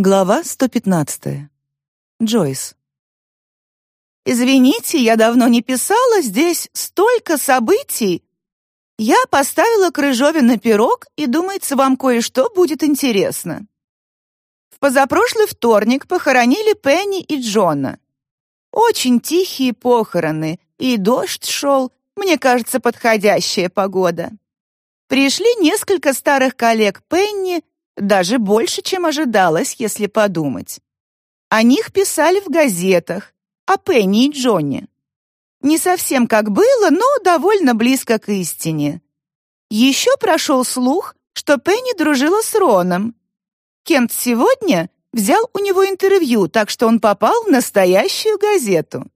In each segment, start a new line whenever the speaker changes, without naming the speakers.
Глава 115. Джойс.
«Извините, я давно не писала, здесь столько событий. Я поставила крыжове на пирог, и, думается, вам кое-что будет интересно. В позапрошлый вторник похоронили Пенни и Джона. Очень тихие похороны, и дождь шел, мне кажется, подходящая погода. Пришли несколько старых коллег Пенни, даже больше, чем ожидалось, если подумать. О них писали в газетах, о Пенни и Джонни. Не совсем как было, но довольно близко к истине. Еще прошел слух, что Пенни дружила с Роном. Кент сегодня взял у него интервью, так что он попал в настоящую газету.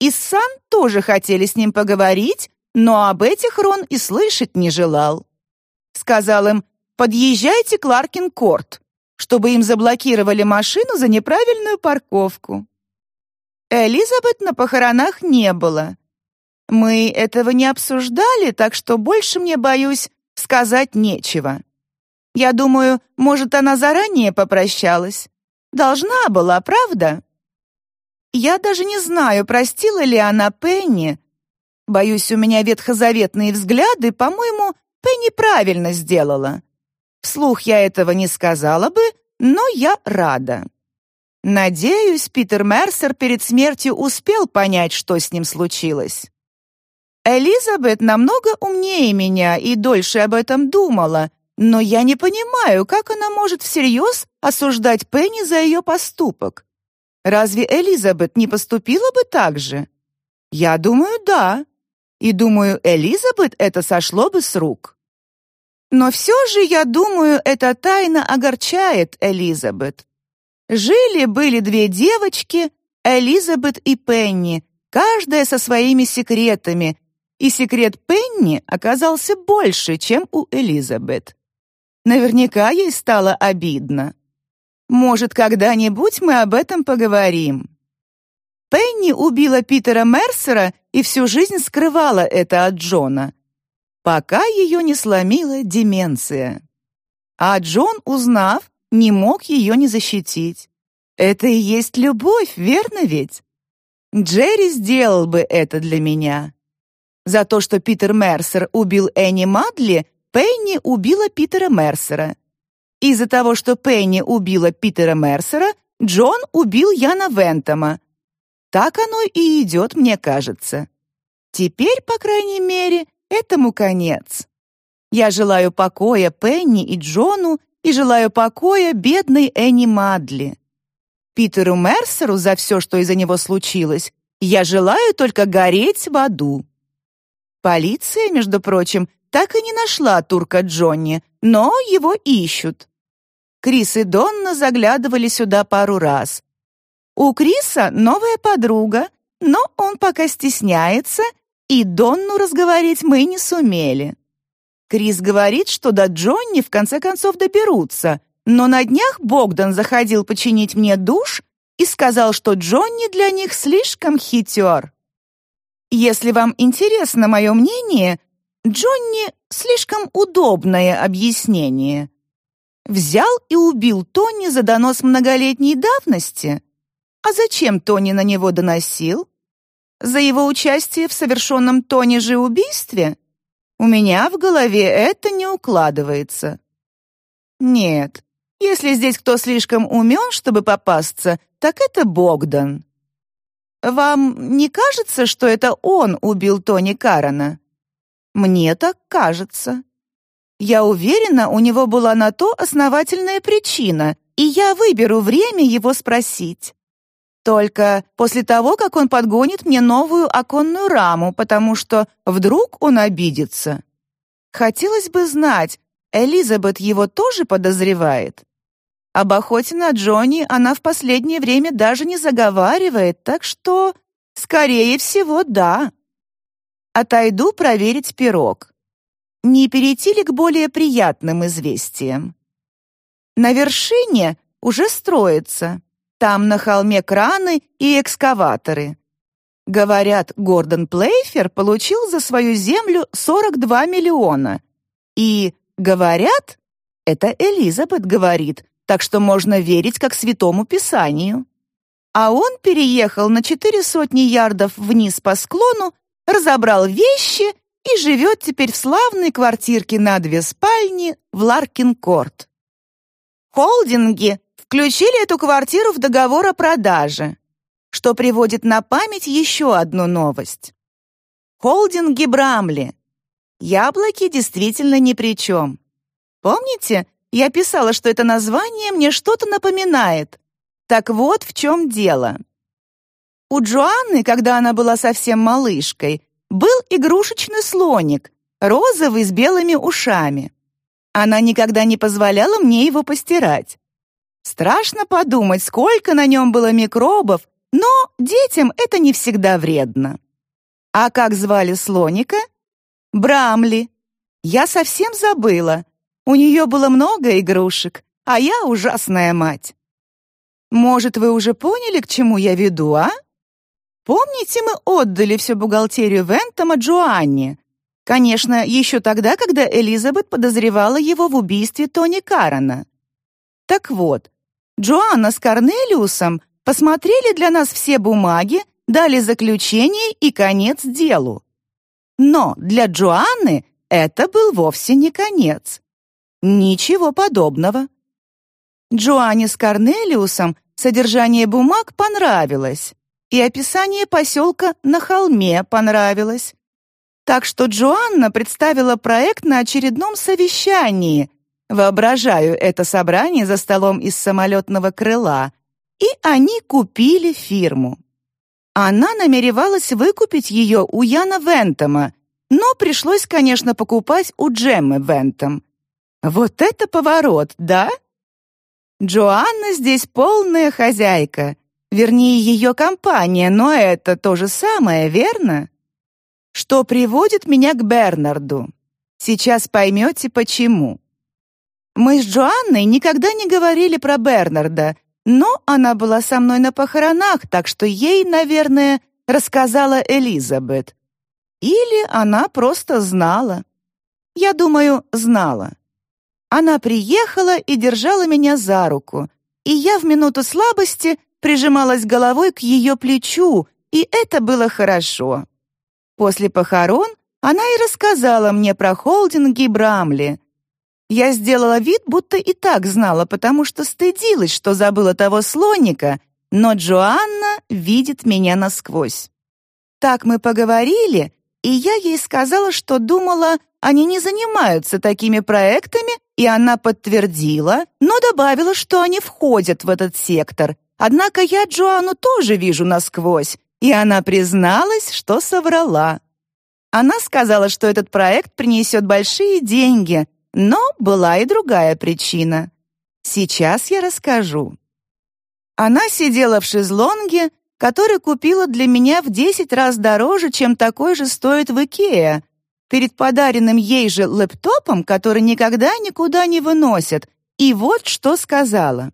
И Сан тоже хотели с ним поговорить, но об этих Рон и слышать не желал. Сказал им, подъезжайте к Ларкин-Корт, чтобы им заблокировали машину за неправильную парковку. Элизабет на похоронах не было. Мы этого не обсуждали, так что больше мне, боюсь, сказать нечего. Я думаю, может, она заранее попрощалась. Должна была, правда? Я даже не знаю, простила ли она Пенни. Боюсь, у меня ветхозаветные взгляды, по-моему, Пенни правильно сделала. Вслух я этого не сказала бы, но я рада. Надеюсь, Питер Мерсер перед смертью успел понять, что с ним случилось. Элизабет намного умнее меня и дольше об этом думала, но я не понимаю, как она может всерьез осуждать Пенни за ее поступок. Разве Элизабет не поступила бы так же? Я думаю, да. И думаю, Элизабет это сошло бы с рук. Но все же, я думаю, эта тайна огорчает Элизабет. Жили-были две девочки, Элизабет и Пенни, каждая со своими секретами, и секрет Пенни оказался больше, чем у Элизабет. Наверняка ей стало обидно. Может, когда-нибудь мы об этом поговорим. Пенни убила Питера Мерсера и всю жизнь скрывала это от Джона пока ее не сломила деменция. А Джон, узнав, не мог ее не защитить. Это и есть любовь, верно ведь? Джерри сделал бы это для меня. За то, что Питер Мерсер убил Энни Мадли, Пенни убила Питера Мерсера. Из-за того, что Пенни убила Питера Мерсера, Джон убил Яна Вентома. Так оно и идет, мне кажется. Теперь, по крайней мере, Этому конец. Я желаю покоя Пенни и Джону и желаю покоя бедной Энни Мадли. Питеру Мерсеру за все, что из-за него случилось, я желаю только гореть в аду. Полиция, между прочим, так и не нашла турка Джонни, но его ищут. Крис и Донна заглядывали сюда пару раз. У Криса новая подруга, но он пока стесняется и Донну разговорить мы не сумели. Крис говорит, что до Джонни в конце концов доберутся, но на днях Богдан заходил починить мне душ и сказал, что Джонни для них слишком хитер. Если вам интересно мое мнение, Джонни — слишком удобное объяснение. Взял и убил Тони за донос многолетней давности. А зачем Тони на него доносил? За его участие в совершенном Тони же убийстве? У меня в голове это не укладывается. Нет, если здесь кто слишком умен, чтобы попасться, так это Богдан. Вам не кажется, что это он убил Тони Карана? Мне так кажется. Я уверена, у него была на то основательная причина, и я выберу время его спросить. Только после того, как он подгонит мне новую оконную раму, потому что вдруг он обидится. Хотелось бы знать, Элизабет его тоже подозревает? Об охоте на Джонни она в последнее время даже не заговаривает, так что, скорее всего, да. Отойду проверить пирог. Не перейти ли к более приятным известиям? На вершине уже строится. Там на холме краны и экскаваторы. Говорят, Гордон Плейфер получил за свою землю 42 миллиона. И, говорят, это Элизабет говорит, так что можно верить как святому писанию. А он переехал на четыре сотни ярдов вниз по склону, разобрал вещи и живет теперь в славной квартирке на две спальни в Ларкин-Корт. Холдинги включили эту квартиру в договор о продаже, что приводит на память еще одну новость. Холдинги Брамли. Яблоки действительно ни при чем. Помните, я писала, что это название мне что-то напоминает. Так вот в чем дело. У Джоанны, когда она была совсем малышкой, был игрушечный слоник, розовый с белыми ушами. Она никогда не позволяла мне его постирать. Страшно подумать, сколько на нем было микробов, но детям это не всегда вредно. А как звали слоника? Брамли. Я совсем забыла. У нее было много игрушек, а я ужасная мать. Может, вы уже поняли, к чему я веду, а? Помните, мы отдали всю бухгалтерию Вентома Джоанне? Конечно, еще тогда, когда Элизабет подозревала его в убийстве Тони Карана. Так вот, Джоанна с Корнелиусом посмотрели для нас все бумаги, дали заключение и конец делу. Но для Джоанны это был вовсе не конец. Ничего подобного. Джоанне с Корнелиусом содержание бумаг понравилось, и описание поселка на холме понравилось. Так что Джоанна представила проект на очередном совещании. Воображаю это собрание за столом из самолетного крыла. И они купили фирму. Она намеревалась выкупить ее у Яна Вентома, но пришлось, конечно, покупать у Джеммы Вентом. Вот это поворот, да? Джоанна здесь полная хозяйка. Вернее, ее компания, но это то же самое, верно? Что приводит меня к Бернарду. Сейчас поймете, почему. Мы с Джоанной никогда не говорили про Бернарда, но она была со мной на похоронах, так что ей, наверное, рассказала Элизабет. Или она просто знала. Я думаю, знала. Она приехала и держала меня за руку, и я в минуту слабости прижималась головой к ее плечу, и это было хорошо. После похорон она и рассказала мне про холдинги Брамли. Я сделала вид, будто и так знала, потому что стыдилась, что забыла того слоника, но Джоанна видит меня насквозь. Так мы поговорили, и я ей сказала, что думала, они не занимаются такими проектами, и она подтвердила, но добавила, что они входят в этот сектор. Однако я Джоанну тоже вижу насквозь, и она призналась, что соврала. Она сказала, что этот проект принесет большие деньги, но была и другая причина. Сейчас я расскажу. Она сидела в шезлонге, который купила для меня в 10 раз дороже, чем такой же стоит в Икеа, перед подаренным ей же лэптопом, который никогда никуда не выносят, и вот что сказала.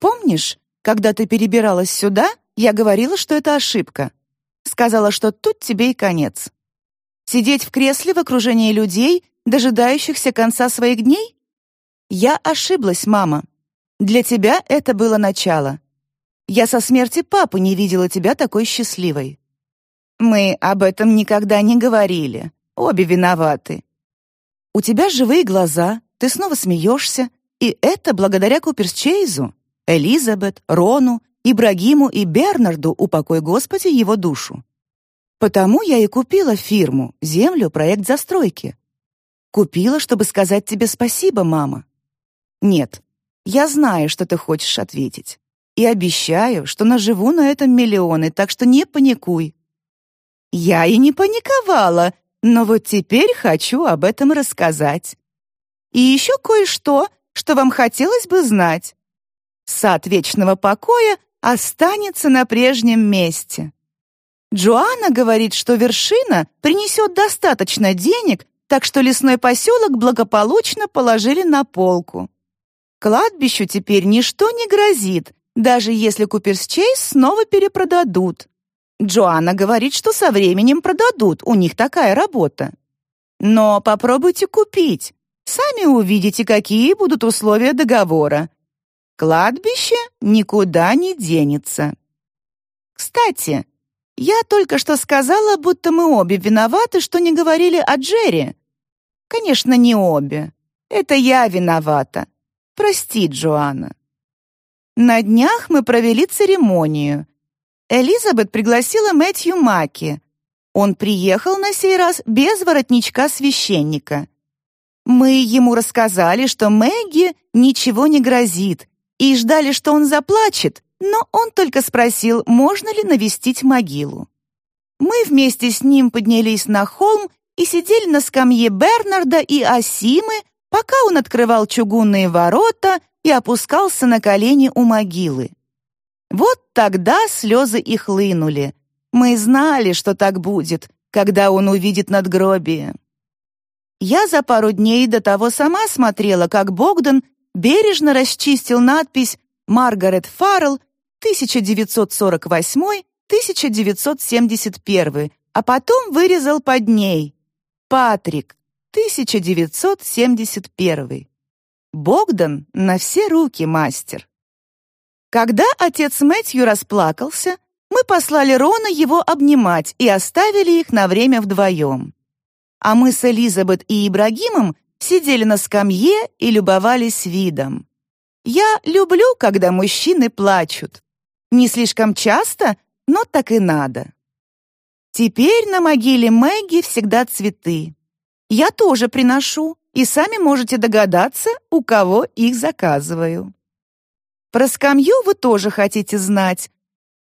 «Помнишь, когда ты перебиралась сюда, я говорила, что это ошибка. Сказала, что тут тебе и конец. Сидеть в кресле в окружении людей, дожидающихся конца своих дней? Я ошиблась, мама. Для тебя это было начало. Я со смерти папы не видела тебя такой счастливой. Мы об этом никогда не говорили. Обе виноваты. У тебя живые глаза, ты снова смеешься, и это благодаря Куперсчейзу, Элизабет, Рону, Ибрагиму и Бернарду, упокой Господи его душу. Потому я и купила фирму, землю, проект застройки. Купила, чтобы сказать тебе спасибо, мама. Нет, я знаю, что ты хочешь ответить. И обещаю, что наживу на этом миллионы, так что не паникуй. Я и не паниковала, но вот теперь хочу об этом рассказать. И еще кое-что, что вам хотелось бы знать. Сад вечного покоя останется на прежнем месте. Джоанна говорит, что вершина принесет достаточно денег, так что лесной поселок благополучно положили на полку. Кладбищу теперь ничто не грозит, даже если Куперсчейз снова перепродадут. Джоанна говорит, что со временем продадут, у них такая работа. Но попробуйте купить. Сами увидите, какие будут условия договора. Кладбище никуда не денется. Кстати, я только что сказала, будто мы обе виноваты, что не говорили о Джерри. Конечно, не обе. Это я виновата. Прости, Джоанна. На днях мы провели церемонию. Элизабет пригласила Мэтью Маки. Он приехал на сей раз без воротничка священника. Мы ему рассказали, что Мэгги ничего не грозит, и ждали, что он заплачет, но он только спросил, можно ли навестить могилу. Мы вместе с ним поднялись на холм и сидели на скамье Бернарда и Асимы, пока он открывал чугунные ворота и опускался на колени у могилы. Вот тогда слезы и хлынули. Мы знали, что так будет, когда он увидит надгробие. Я за пару дней до того сама смотрела, как Богдан бережно расчистил надпись «Маргарет Фаррелл, 1948-1971», а потом вырезал под ней «Патрик, 1971». Богдан на все руки мастер. Когда отец Мэтью расплакался, мы послали Рона его обнимать и оставили их на время вдвоем. А мы с Элизабет и Ибрагимом сидели на скамье и любовались видом. Я люблю, когда мужчины плачут. Не слишком часто, но так и надо. Теперь на могиле Мэгги всегда цветы. Я тоже приношу, и сами можете догадаться, у кого их заказываю. Про скамью вы тоже хотите знать.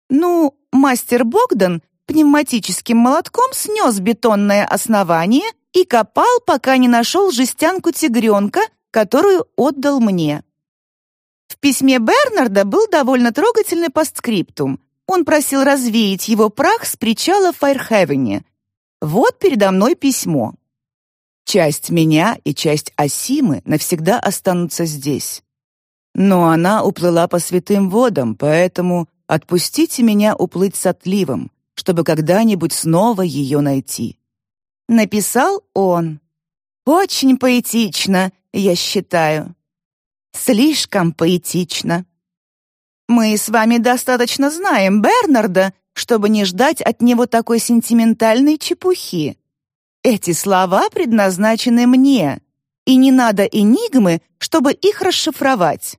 Ну, мастер Богдан пневматическим молотком снес бетонное основание и копал, пока не нашел жестянку тигренка, которую отдал мне. В письме Бернарда был довольно трогательный постскриптум. Он просил развеять его прах с причала в Файрхевене. Вот передо мной письмо. Часть меня и часть Асимы навсегда останутся здесь. Но она уплыла по святым водам, поэтому отпустите меня уплыть с отливом, чтобы когда-нибудь снова ее найти написал он. Очень поэтично, я считаю. Слишком поэтично. Мы с вами достаточно знаем Бернарда, чтобы не ждать от него такой сентиментальной чепухи. Эти слова предназначены мне, и не надо энигмы, чтобы их расшифровать.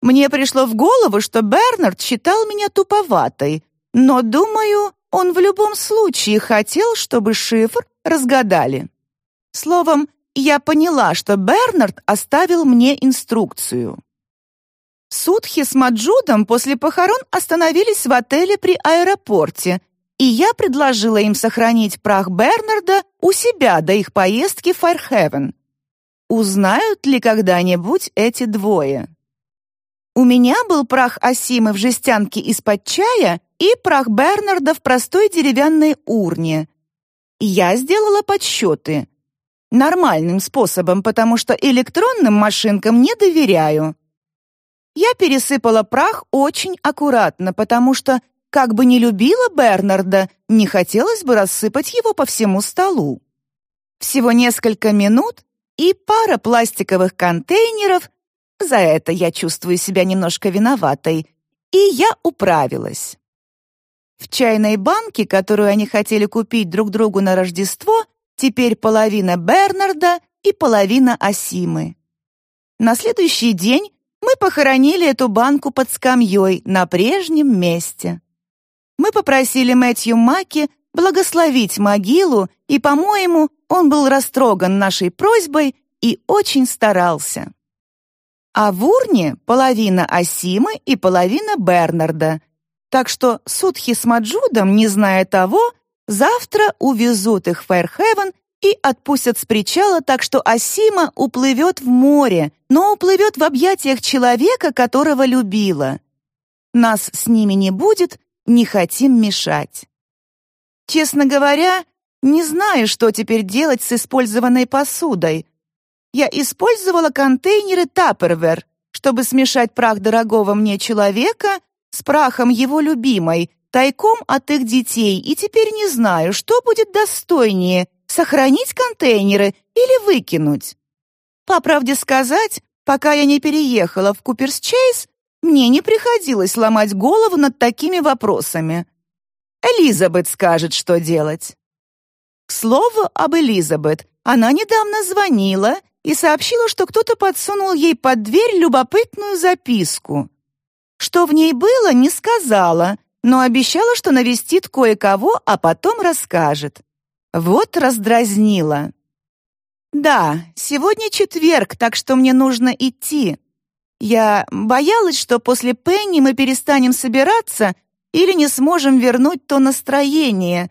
Мне пришло в голову, что Бернард считал меня туповатой, но, думаю, он в любом случае хотел, чтобы шифр разгадали. Словом, я поняла, что Бернард оставил мне инструкцию. Судхи с Маджудом после похорон остановились в отеле при аэропорте, и я предложила им сохранить прах Бернарда у себя до их поездки в Файрхевен. Узнают ли когда-нибудь эти двое? У меня был прах Асимы в жестянке из-под чая и прах Бернарда в простой деревянной урне. Я сделала подсчеты. Нормальным способом, потому что электронным машинкам не доверяю. Я пересыпала прах очень аккуратно, потому что, как бы не любила Бернарда, не хотелось бы рассыпать его по всему столу. Всего несколько минут, и пара пластиковых контейнеров, за это я чувствую себя немножко виноватой, и я управилась. В чайной банке, которую они хотели купить друг другу на Рождество, теперь половина Бернарда и половина Асимы. На следующий день мы похоронили эту банку под скамьей на прежнем месте. Мы попросили Мэтью Маки благословить могилу, и, по-моему, он был растроган нашей просьбой и очень старался. А в урне половина Асимы и половина Бернарда, так что Судхи с Маджудом, не зная того, завтра увезут их в Фэрхевен и отпустят с причала, так что Асима уплывет в море, но уплывет в объятиях человека, которого любила. Нас с ними не будет, не хотим мешать. Честно говоря, не знаю, что теперь делать с использованной посудой. Я использовала контейнеры Tupperware, чтобы смешать прах дорогого мне человека с прахом его любимой, тайком от их детей, и теперь не знаю, что будет достойнее — сохранить контейнеры или выкинуть. По правде сказать, Пока я не переехала в Куперс-Чейз, мне не приходилось ломать голову над такими вопросами. Элизабет скажет, что делать. К слову об Элизабет, она недавно звонила и сообщила, что кто-то подсунул ей под дверь любопытную записку. Что в ней было, не сказала, но обещала, что навестит кое-кого, а потом расскажет. Вот раздразнила. «Да, сегодня четверг, так что мне нужно идти. Я боялась, что после Пенни мы перестанем собираться или не сможем вернуть то настроение.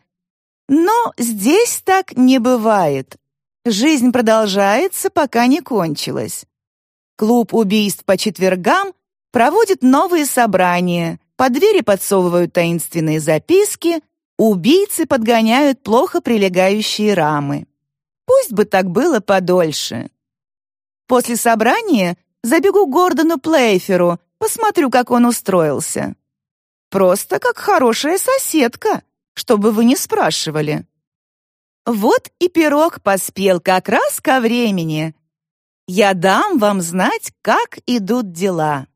Но здесь так не бывает. Жизнь продолжается, пока не кончилась. Клуб убийств по четвергам проводит новые собрания, по двери подсовывают таинственные записки, убийцы подгоняют плохо прилегающие рамы. Пусть бы так было подольше. После собрания забегу к Гордону Плейферу, посмотрю, как он устроился. Просто как хорошая соседка, чтобы вы не спрашивали. Вот и пирог поспел как раз ко времени. Я дам вам знать, как идут дела.